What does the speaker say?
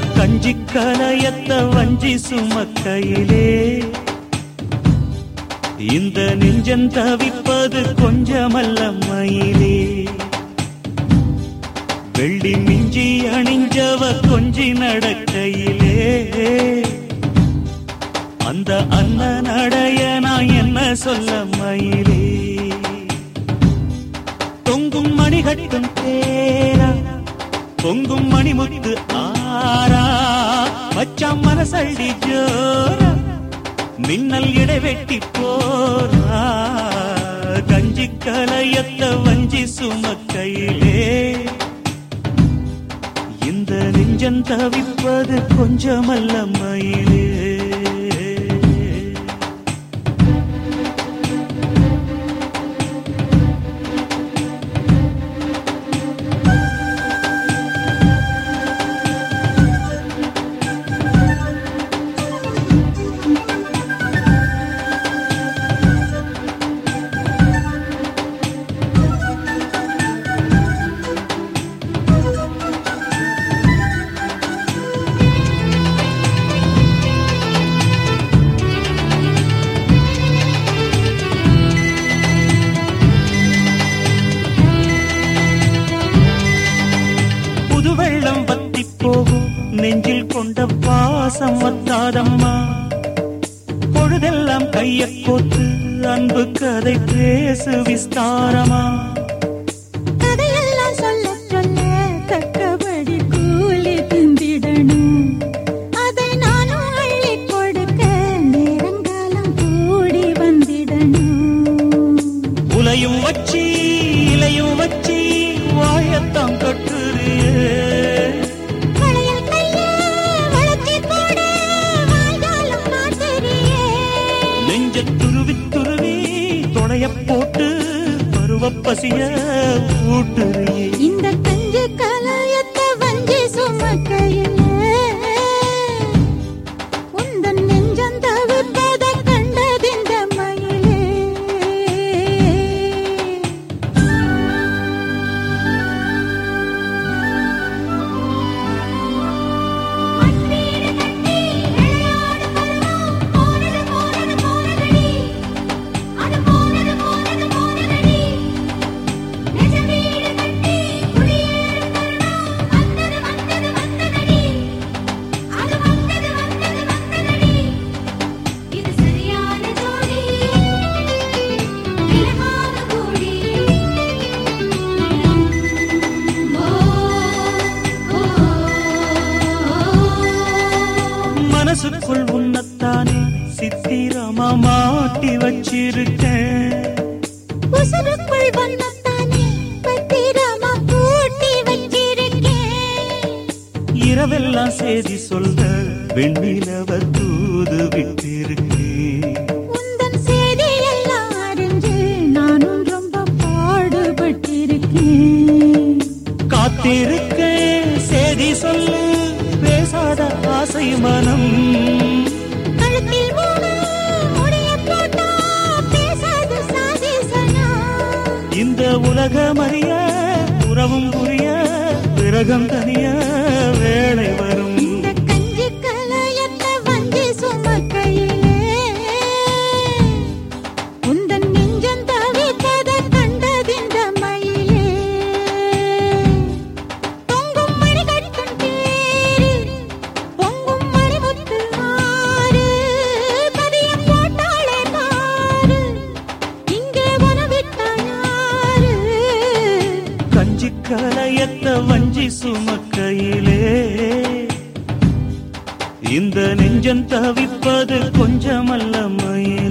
கஞ்சி கலையத்த வஞ்சி சுமக்கையிலே. இந்த நெஞ்சம் தவிப்பது கொஞ்சமல்ல மயிலே. வெள்ளி மிஞ்சி அணிஞ்சவ கொஞ்சி நடக்கையிலே. அந்த அண்ணன் அடைய நான் என்ன சொல்ல மயிலே. தொங்கும் மணிகட்டும் பேரா பொங்கும் மணிமுத்து ஆரா மச்சான் மனசள்ளி ஜோரா. மின்னல் இடைவெட்டி போரா கஞ்சி கலையத்த வஞ்சி சுமக்கையிலே. இந்த நெஞ்சம் தவிப்பது கொஞ்சமல்ல மயிலே. கொண்ட பாசம் வத்தாதம்மா பொழுதெல்லாம் கைய கோத்து அன்பு கதை பேசு விஸ்தாரமா. உலையும் வச்சி இலையும் வச்சி வாயத்தான் கட்டுறியே. நெஞ்ச துருவி துருவி துணைய போட்டு பருவ பசிய ஊட்டுறியே. மனசுக்குள் உன்னத்தானே சித்திரமா மாட்டி வச்சிருக்கேன். உசுருக்குள் வண்ணத்தானே பத்திரமா பூட்டி வச்சிருக்கேன். இரவெல்லாம் செய்தி சொல்ல வெண்ணிலவ தூது விட்டிருக்கேன். காத்திருக்கேன் செய்தி சொல்லு பேசாத ஆசை மனம். உலகமறிய உறவும் புரிய விரகம் தனிய வேலை கலையத்த வஞ்சி சுமக்கையிலே. இந்த நெஞ்சம் தவிப்பது கொஞ்சமல்லமையே.